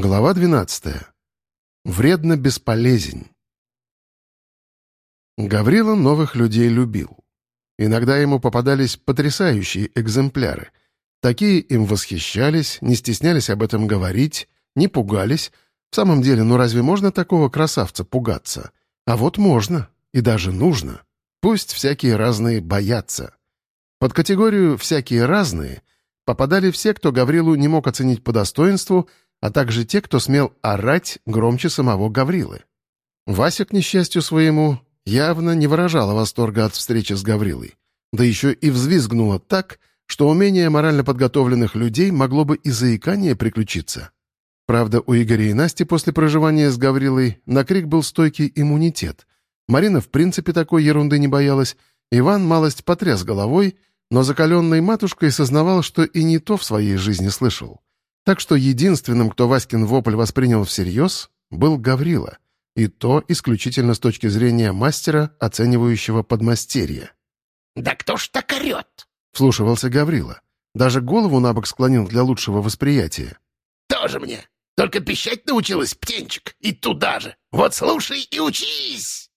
Глава 12. Вредно бесполезен. Гаврила новых людей любил. Иногда ему попадались потрясающие экземпляры. Такие им восхищались, не стеснялись об этом говорить, не пугались. В самом деле, ну разве можно такого красавца пугаться? А вот можно, и даже нужно. Пусть всякие разные боятся. Под категорию «всякие разные» попадали все, кто Гаврилу не мог оценить по достоинству — а также те, кто смел орать громче самого Гаврилы. Вася, к несчастью своему, явно не выражала восторга от встречи с Гаврилой, да еще и взвизгнула так, что умение морально подготовленных людей могло бы и заикание приключиться. Правда, у Игоря и Насти после проживания с Гаврилой на крик был стойкий иммунитет. Марина в принципе такой ерунды не боялась, Иван малость потряс головой, но закаленной матушкой сознавал, что и не то в своей жизни слышал. Так что единственным, кто Васькин вопль воспринял всерьез, был Гаврила, и то исключительно с точки зрения мастера, оценивающего подмастерье. «Да кто ж так орет?» — вслушивался Гаврила. Даже голову набок склонил для лучшего восприятия. «Тоже мне. Только пищать научилась, птенчик, и туда же. Вот слушай и учись!»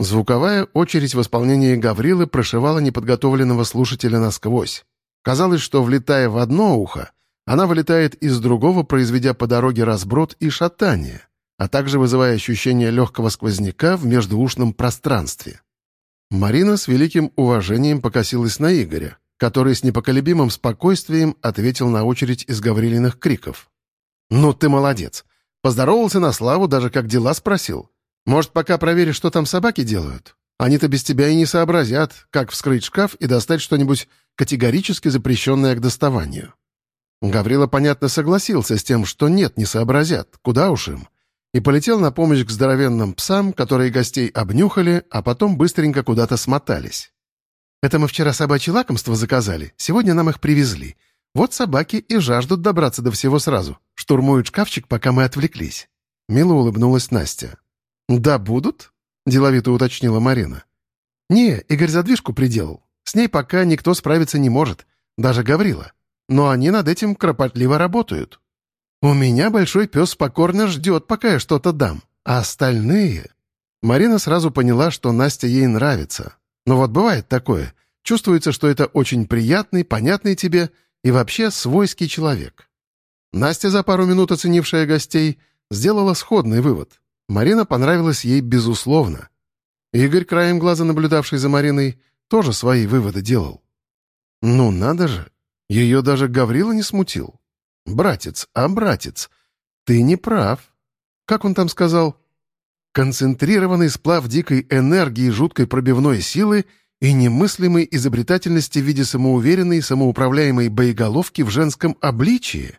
Звуковая очередь в исполнении Гаврилы прошивала неподготовленного слушателя насквозь. Казалось, что, влетая в одно ухо, она вылетает из другого, произведя по дороге разброд и шатание, а также вызывая ощущение легкого сквозняка в междуушном пространстве. Марина с великим уважением покосилась на Игоря, который с непоколебимым спокойствием ответил на очередь из Гаврилиных криков. «Ну ты молодец! Поздоровался на славу, даже как дела спросил. Может, пока проверишь, что там собаки делают? Они-то без тебя и не сообразят, как вскрыть шкаф и достать что-нибудь категорически запрещенное к доставанию». Гаврила, понятно, согласился с тем, что нет, не сообразят, куда уж им, и полетел на помощь к здоровенным псам, которые гостей обнюхали, а потом быстренько куда-то смотались. «Это мы вчера собачье лакомство заказали, сегодня нам их привезли. Вот собаки и жаждут добраться до всего сразу, штурмуют шкафчик, пока мы отвлеклись». Мило улыбнулась Настя. «Да будут?» — деловито уточнила Марина. «Не, Игорь задвижку приделал. С ней пока никто справиться не может, даже Гаврила но они над этим кропотливо работают. У меня большой пес покорно ждет, пока я что-то дам, а остальные...» Марина сразу поняла, что Настя ей нравится. Но вот бывает такое. Чувствуется, что это очень приятный, понятный тебе и вообще свойский человек. Настя, за пару минут оценившая гостей, сделала сходный вывод. Марина понравилась ей безусловно. Игорь, краем глаза наблюдавший за Мариной, тоже свои выводы делал. «Ну надо же! Ее даже Гаврила не смутил. «Братец, а братец, ты не прав». Как он там сказал? «Концентрированный сплав дикой энергии, жуткой пробивной силы и немыслимой изобретательности в виде самоуверенной, самоуправляемой боеголовки в женском обличии.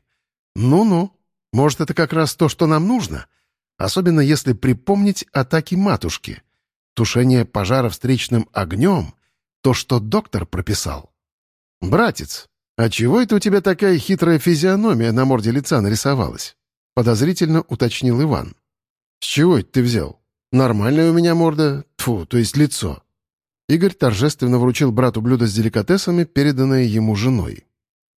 Ну-ну, может, это как раз то, что нам нужно, особенно если припомнить атаки матушки, тушение пожара встречным огнем, то, что доктор прописал. «Братец, «А чего это у тебя такая хитрая физиономия на морде лица нарисовалась?» — подозрительно уточнил Иван. «С чего это ты взял? Нормальная у меня морда, тфу, то есть лицо». Игорь торжественно вручил брату блюдо с деликатесами, переданное ему женой.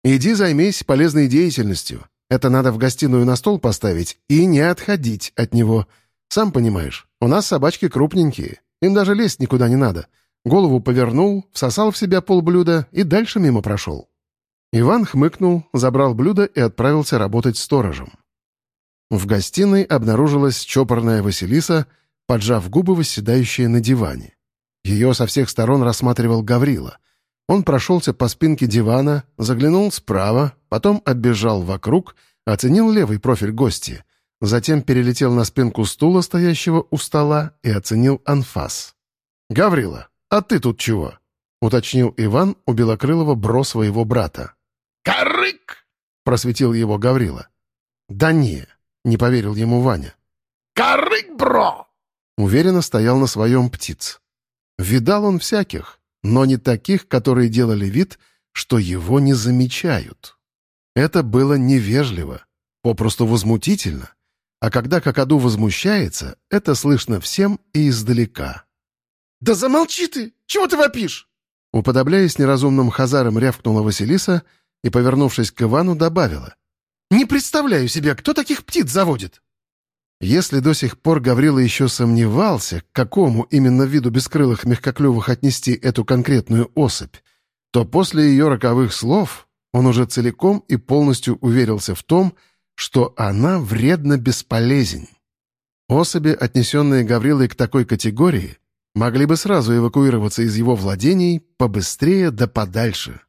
«Иди займись полезной деятельностью. Это надо в гостиную на стол поставить и не отходить от него. Сам понимаешь, у нас собачки крупненькие, им даже лезть никуда не надо. Голову повернул, всосал в себя полблюда и дальше мимо прошел». Иван хмыкнул, забрал блюдо и отправился работать сторожем. В гостиной обнаружилась чопорная Василиса, поджав губы, восседающая на диване. Ее со всех сторон рассматривал Гаврила. Он прошелся по спинке дивана, заглянул справа, потом оббежал вокруг, оценил левый профиль гостя, затем перелетел на спинку стула, стоящего у стола, и оценил анфас. «Гаврила, а ты тут чего?» — уточнил Иван у белокрылого бро своего брата. «Карык!» — просветил его Гаврила. «Да не!» — не поверил ему Ваня. «Карык, бро!» Уверенно стоял на своем птиц. Видал он всяких, но не таких, которые делали вид, что его не замечают. Это было невежливо, попросту возмутительно. А когда какаду возмущается, это слышно всем и издалека. «Да замолчи ты! Чего ты вопишь?» Уподобляясь неразумным хазарам, рявкнула Василиса — и, повернувшись к Ивану, добавила. Не представляю себе, кто таких птиц заводит!» Если до сих пор Гаврила еще сомневался, к какому именно виду бескрылых мягкоклювых отнести эту конкретную особь, то после ее роковых слов он уже целиком и полностью уверился в том, что она вредно бесполезен. Особи, отнесенные Гаврилой к такой категории, могли бы сразу эвакуироваться из его владений побыстрее да подальше.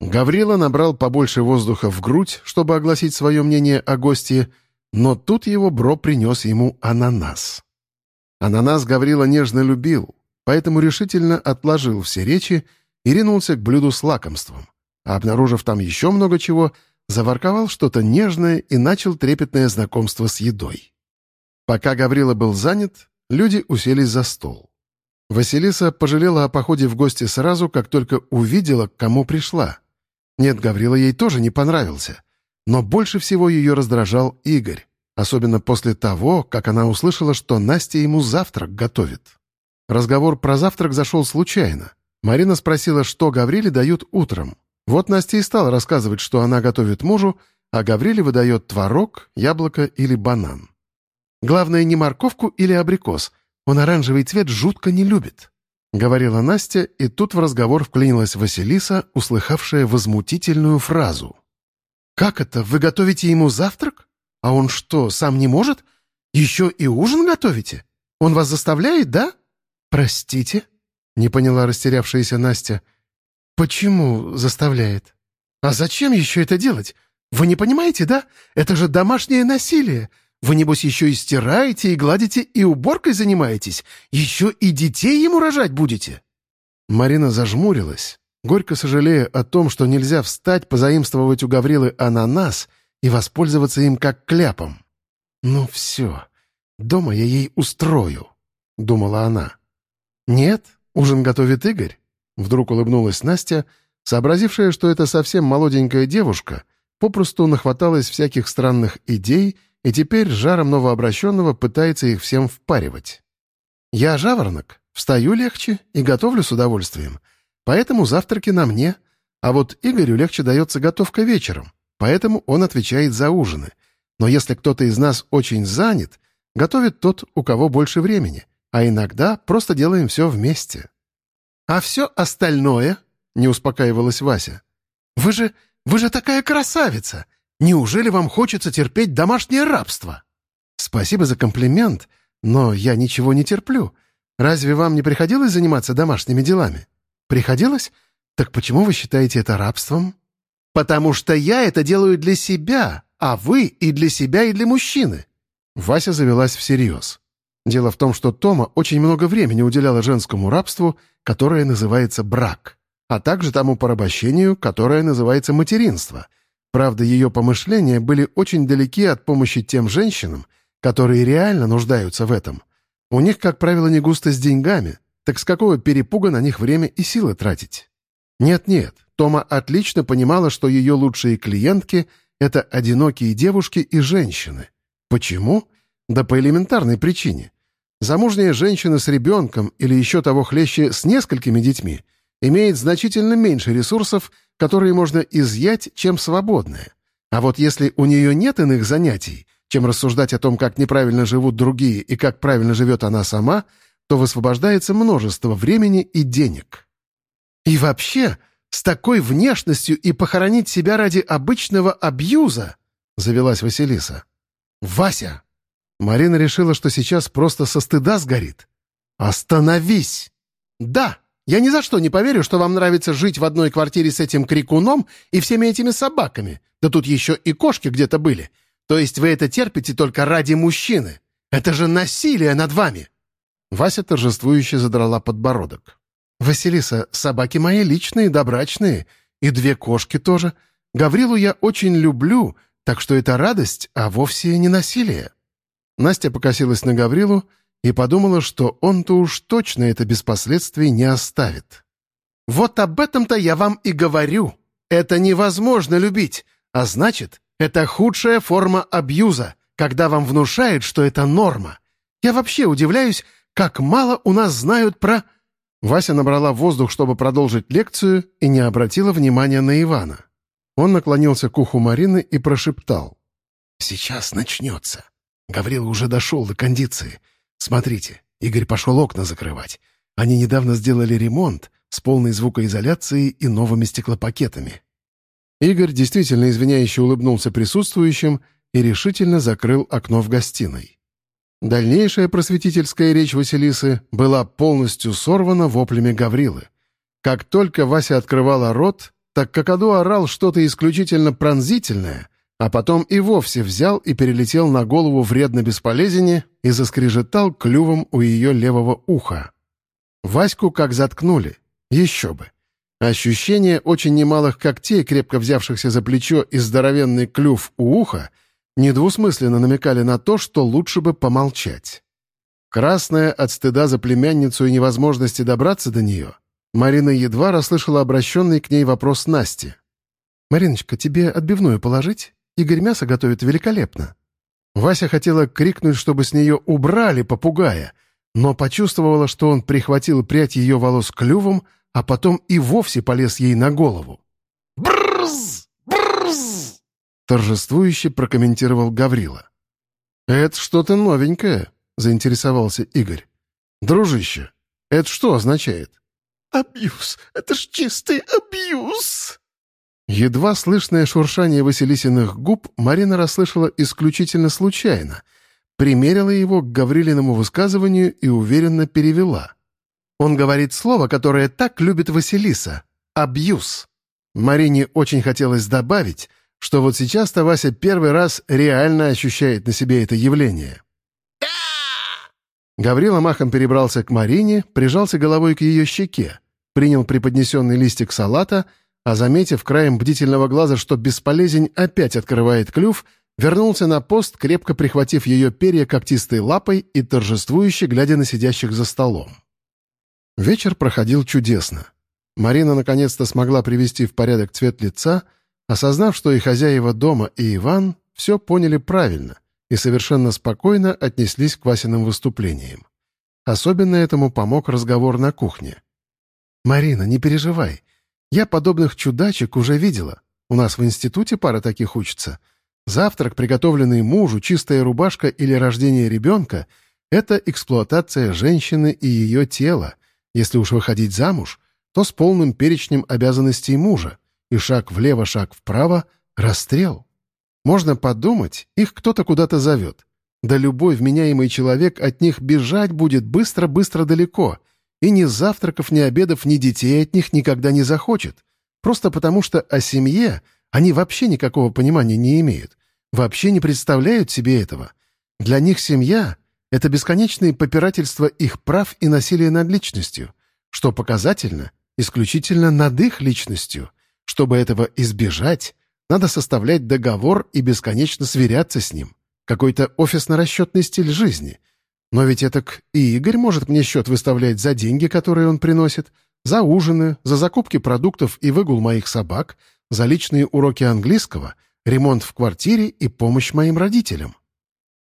Гаврила набрал побольше воздуха в грудь, чтобы огласить свое мнение о гости, но тут его бро принес ему ананас. Ананас Гаврила нежно любил, поэтому решительно отложил все речи и ринулся к блюду с лакомством а обнаружив там еще много чего, заворковал что-то нежное и начал трепетное знакомство с едой. Пока Гаврила был занят, люди уселись за стол. Василиса пожалела о походе в гости сразу, как только увидела, к кому пришла. Нет, Гаврила ей тоже не понравился. Но больше всего ее раздражал Игорь, особенно после того, как она услышала, что Настя ему завтрак готовит. Разговор про завтрак зашел случайно. Марина спросила, что Гавриле дают утром. Вот Настя и стала рассказывать, что она готовит мужу, а Гавриле выдает творог, яблоко или банан. Главное, не морковку или абрикос. Он оранжевый цвет жутко не любит. Говорила Настя, и тут в разговор вклинилась Василиса, услыхавшая возмутительную фразу. «Как это? Вы готовите ему завтрак? А он что, сам не может? Еще и ужин готовите? Он вас заставляет, да?» «Простите?» — не поняла растерявшаяся Настя — «Почему заставляет? А зачем еще это делать? Вы не понимаете, да? Это же домашнее насилие. Вы, небось, еще и стираете, и гладите, и уборкой занимаетесь. Еще и детей ему рожать будете». Марина зажмурилась, горько сожалея о том, что нельзя встать, позаимствовать у Гаврилы ананас и воспользоваться им как кляпом. «Ну все, дома я ей устрою», — думала она. «Нет, ужин готовит Игорь. Вдруг улыбнулась Настя, сообразившая, что это совсем молоденькая девушка, попросту нахваталась всяких странных идей и теперь жаром новообращенного пытается их всем впаривать. «Я жаворонок, встаю легче и готовлю с удовольствием, поэтому завтраки на мне, а вот Игорю легче дается готовка вечером, поэтому он отвечает за ужины. Но если кто-то из нас очень занят, готовит тот, у кого больше времени, а иногда просто делаем все вместе». «А все остальное?» — не успокаивалась Вася. «Вы же... вы же такая красавица! Неужели вам хочется терпеть домашнее рабство?» «Спасибо за комплимент, но я ничего не терплю. Разве вам не приходилось заниматься домашними делами? Приходилось? Так почему вы считаете это рабством?» «Потому что я это делаю для себя, а вы и для себя, и для мужчины». Вася завелась всерьез. Дело в том, что Тома очень много времени уделяла женскому рабству, которое называется брак, а также тому порабощению, которое называется материнство. Правда, ее помышления были очень далеки от помощи тем женщинам, которые реально нуждаются в этом. У них, как правило, не густо с деньгами, так с какого перепуга на них время и силы тратить? Нет-нет, Тома отлично понимала, что ее лучшие клиентки — это одинокие девушки и женщины. Почему? Да по элементарной причине. Замужняя женщина с ребенком или еще того хлеще с несколькими детьми имеет значительно меньше ресурсов, которые можно изъять, чем свободная. А вот если у нее нет иных занятий, чем рассуждать о том, как неправильно живут другие и как правильно живет она сама, то высвобождается множество времени и денег. И вообще, с такой внешностью и похоронить себя ради обычного абьюза, завелась Василиса. «Вася, Марина решила, что сейчас просто со стыда сгорит. «Остановись!» «Да, я ни за что не поверю, что вам нравится жить в одной квартире с этим крикуном и всеми этими собаками. Да тут еще и кошки где-то были. То есть вы это терпите только ради мужчины. Это же насилие над вами!» Вася торжествующе задрала подбородок. «Василиса, собаки мои личные, добрачные. И две кошки тоже. Гаврилу я очень люблю, так что это радость, а вовсе не насилие». Настя покосилась на Гаврилу и подумала, что он-то уж точно это без последствий не оставит. «Вот об этом-то я вам и говорю. Это невозможно любить, а значит, это худшая форма абьюза, когда вам внушают, что это норма. Я вообще удивляюсь, как мало у нас знают про...» Вася набрала воздух, чтобы продолжить лекцию, и не обратила внимания на Ивана. Он наклонился к уху Марины и прошептал. «Сейчас начнется. Гаврил уже дошел до кондиции. Смотрите, Игорь пошел окна закрывать. Они недавно сделали ремонт с полной звукоизоляцией и новыми стеклопакетами». Игорь действительно извиняюще улыбнулся присутствующим и решительно закрыл окно в гостиной. Дальнейшая просветительская речь Василисы была полностью сорвана воплями Гаврилы. Как только Вася открывала рот, так Какаду орал что-то исключительно пронзительное, а потом и вовсе взял и перелетел на голову вредно бесполезине и заскрежетал клювом у ее левого уха. Ваську как заткнули. Еще бы. Ощущение очень немалых когтей, крепко взявшихся за плечо и здоровенный клюв у уха — недвусмысленно намекали на то, что лучше бы помолчать. Красная от стыда за племянницу и невозможности добраться до нее, Марина едва расслышала обращенный к ней вопрос Насти. «Мариночка, тебе отбивную положить? Игорь мясо готовит великолепно». Вася хотела крикнуть, чтобы с нее убрали попугая, но почувствовала, что он прихватил прядь ее волос клювом, а потом и вовсе полез ей на голову. «Брррз! Брррз!» Торжествующе прокомментировал Гаврила. «Это что-то новенькое», — заинтересовался Игорь. «Дружище, это что означает?» «Абьюз! Это ж чистый абьюз!» Едва слышное шуршание Василисиных губ Марина расслышала исключительно случайно, примерила его к Гаврилиному высказыванию и уверенно перевела. «Он говорит слово, которое так любит Василиса — абьюз». Марине очень хотелось добавить — что вот сейчас-то Вася первый раз реально ощущает на себе это явление. Гаврила махом перебрался к Марине, прижался головой к ее щеке, принял преподнесенный листик салата, а, заметив краем бдительного глаза, что бесполезен опять открывает клюв, вернулся на пост, крепко прихватив ее перья когтистой лапой и торжествующе глядя на сидящих за столом. Вечер проходил чудесно. Марина наконец-то смогла привести в порядок цвет лица — осознав, что и хозяева дома, и Иван все поняли правильно и совершенно спокойно отнеслись к Васиным выступлениям. Особенно этому помог разговор на кухне. «Марина, не переживай. Я подобных чудачек уже видела. У нас в институте пара таких учится. Завтрак, приготовленный мужу, чистая рубашка или рождение ребенка — это эксплуатация женщины и ее тела. Если уж выходить замуж, то с полным перечнем обязанностей мужа, и шаг влево, шаг вправо — расстрел. Можно подумать, их кто-то куда-то зовет. Да любой вменяемый человек от них бежать будет быстро-быстро далеко, и ни завтраков, ни обедов, ни детей от них никогда не захочет. Просто потому что о семье они вообще никакого понимания не имеют, вообще не представляют себе этого. Для них семья — это бесконечные попирательства их прав и насилие над личностью, что показательно исключительно над их личностью — чтобы этого избежать, надо составлять договор и бесконечно сверяться с ним. Какой-то офисно-расчетный стиль жизни. Но ведь это и Игорь может мне счет выставлять за деньги, которые он приносит, за ужины, за закупки продуктов и выгул моих собак, за личные уроки английского, ремонт в квартире и помощь моим родителям.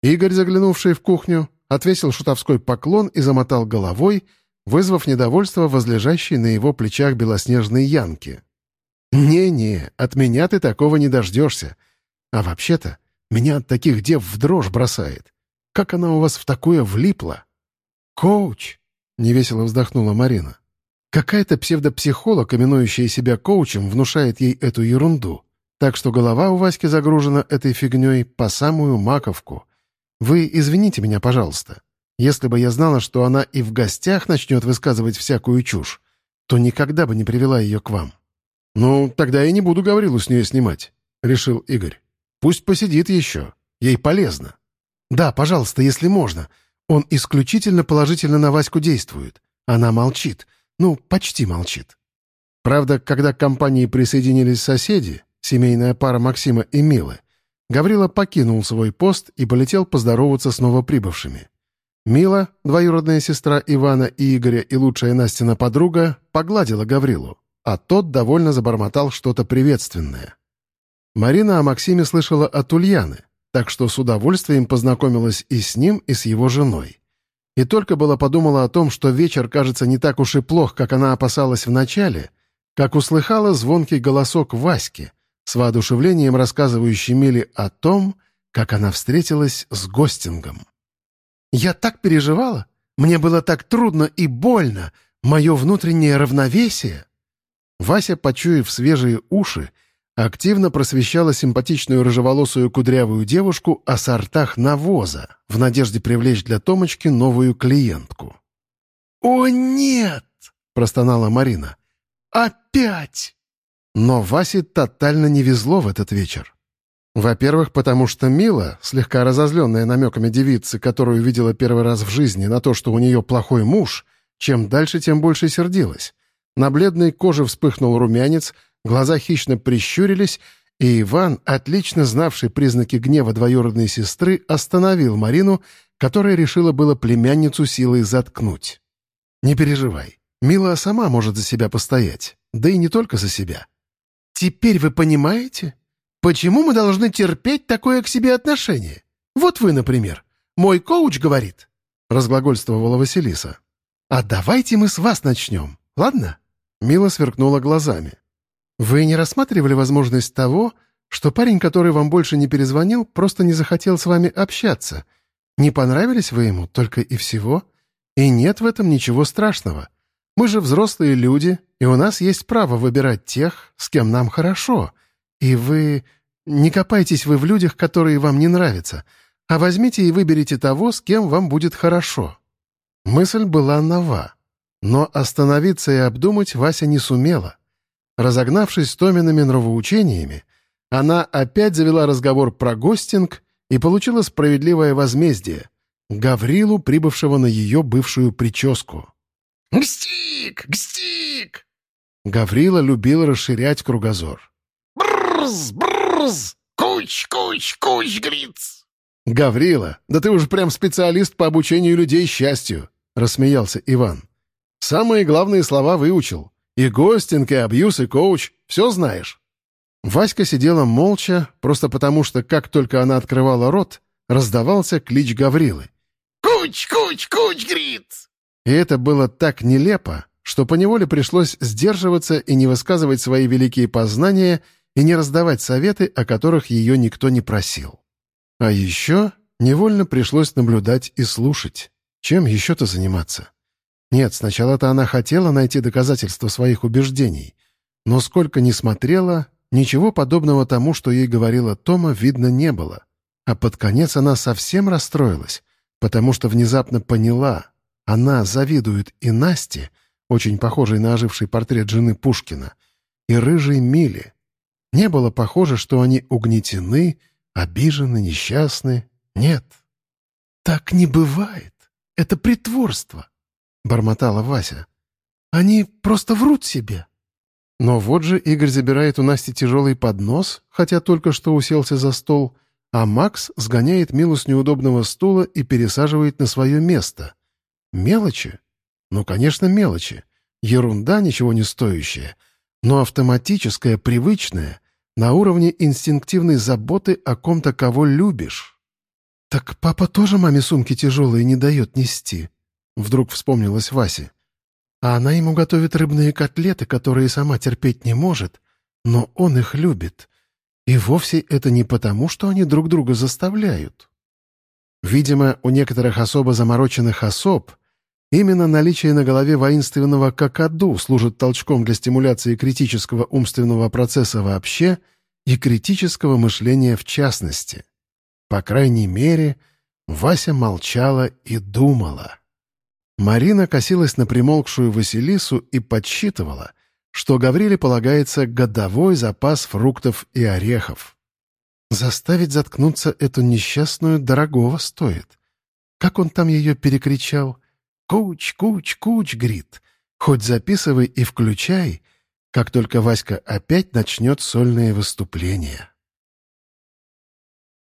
Игорь, заглянувший в кухню, отвесил шутовской поклон и замотал головой, вызвав недовольство возлежащей на его плечах белоснежной янки. «Не-не, от меня ты такого не дождешься. А вообще-то, меня от таких дев в дрожь бросает. Как она у вас в такое влипла?» «Коуч!» — невесело вздохнула Марина. «Какая-то псевдопсихолог, именующая себя коучем, внушает ей эту ерунду. Так что голова у Васьки загружена этой фигней по самую маковку. Вы извините меня, пожалуйста. Если бы я знала, что она и в гостях начнет высказывать всякую чушь, то никогда бы не привела ее к вам». «Ну, тогда я не буду Гаврилу с нее снимать», — решил Игорь. «Пусть посидит еще. Ей полезно». «Да, пожалуйста, если можно. Он исключительно положительно на Ваську действует. Она молчит. Ну, почти молчит». Правда, когда к компании присоединились соседи, семейная пара Максима и Милы, Гаврила покинул свой пост и полетел поздороваться с новоприбывшими. Мила, двоюродная сестра Ивана и Игоря и лучшая Настина подруга, погладила Гаврилу а тот довольно забормотал что-то приветственное. Марина о Максиме слышала от Ульяны, так что с удовольствием познакомилась и с ним, и с его женой. И только было подумала о том, что вечер кажется не так уж и плох, как она опасалась вначале, как услыхала звонкий голосок Васьки, с воодушевлением рассказывающий Миле о том, как она встретилась с Гостингом. «Я так переживала! Мне было так трудно и больно! Мое внутреннее равновесие!» Вася, почуяв свежие уши, активно просвещала симпатичную рыжеволосую кудрявую девушку о сортах навоза в надежде привлечь для Томочки новую клиентку. «О, нет!» — простонала Марина. «Опять!» Но Васе тотально не везло в этот вечер. Во-первых, потому что Мила, слегка разозленная намеками девицы, которую видела первый раз в жизни на то, что у нее плохой муж, чем дальше, тем больше сердилась. На бледной коже вспыхнул румянец, глаза хищно прищурились, и Иван, отлично знавший признаки гнева двоюродной сестры, остановил Марину, которая решила было племянницу силой заткнуть. «Не переживай, Мила сама может за себя постоять, да и не только за себя». «Теперь вы понимаете?» Почему мы должны терпеть такое к себе отношение? Вот вы, например. Мой коуч говорит, — разглагольствовала Василиса. А давайте мы с вас начнем, ладно? Мила сверкнула глазами. Вы не рассматривали возможность того, что парень, который вам больше не перезвонил, просто не захотел с вами общаться? Не понравились вы ему только и всего? И нет в этом ничего страшного. Мы же взрослые люди, и у нас есть право выбирать тех, с кем нам хорошо. И вы... Не копайтесь вы в людях, которые вам не нравятся, а возьмите и выберите того, с кем вам будет хорошо». Мысль была нова, но остановиться и обдумать Вася не сумела. Разогнавшись с Томиными нравоучениями, она опять завела разговор про гостинг и получила справедливое возмездие — Гаврилу, прибывшего на ее бывшую прическу. «Гстик! Гстик!» Гаврила любил расширять кругозор. «Брррз! Брррз! Куч, куч, куч, гриц!» «Гаврила, да ты уже прям специалист по обучению людей счастью!» — рассмеялся Иван. «Самые главные слова выучил. И гостинг, и абьюз, и коуч. Все знаешь». Васька сидела молча, просто потому что, как только она открывала рот, раздавался клич Гаврилы. «Куч, куч, куч, гриц!» И это было так нелепо, что поневоле пришлось сдерживаться и не высказывать свои великие познания — и не раздавать советы, о которых ее никто не просил. А еще невольно пришлось наблюдать и слушать. Чем еще-то заниматься? Нет, сначала-то она хотела найти доказательства своих убеждений, но сколько ни смотрела, ничего подобного тому, что ей говорила Тома, видно не было. А под конец она совсем расстроилась, потому что внезапно поняла, она завидует и Насте, очень похожей на оживший портрет жены Пушкина, и рыжей Миле, не было похоже, что они угнетены, обижены, несчастны. Нет. «Так не бывает. Это притворство», — бормотала Вася. «Они просто врут себе». Но вот же Игорь забирает у Насти тяжелый поднос, хотя только что уселся за стол, а Макс сгоняет Милу с неудобного стула и пересаживает на свое место. Мелочи? Ну, конечно, мелочи. Ерунда, ничего не стоящая но автоматическое, привычное, на уровне инстинктивной заботы о ком-то, кого любишь. «Так папа тоже маме сумки тяжелые не дает нести», — вдруг вспомнилась Васе. «А она ему готовит рыбные котлеты, которые сама терпеть не может, но он их любит. И вовсе это не потому, что они друг друга заставляют». Видимо, у некоторых особо замороченных особ — Именно наличие на голове воинственного какаду служит толчком для стимуляции критического умственного процесса вообще и критического мышления в частности. По крайней мере, Вася молчала и думала. Марина косилась на примолкшую Василису и подсчитывала, что Гавриле полагается годовой запас фруктов и орехов. Заставить заткнуться эту несчастную дорогого стоит. Как он там ее перекричал — «Куч, куч, куч!» — грит. «Хоть записывай и включай, как только Васька опять начнет сольные выступления».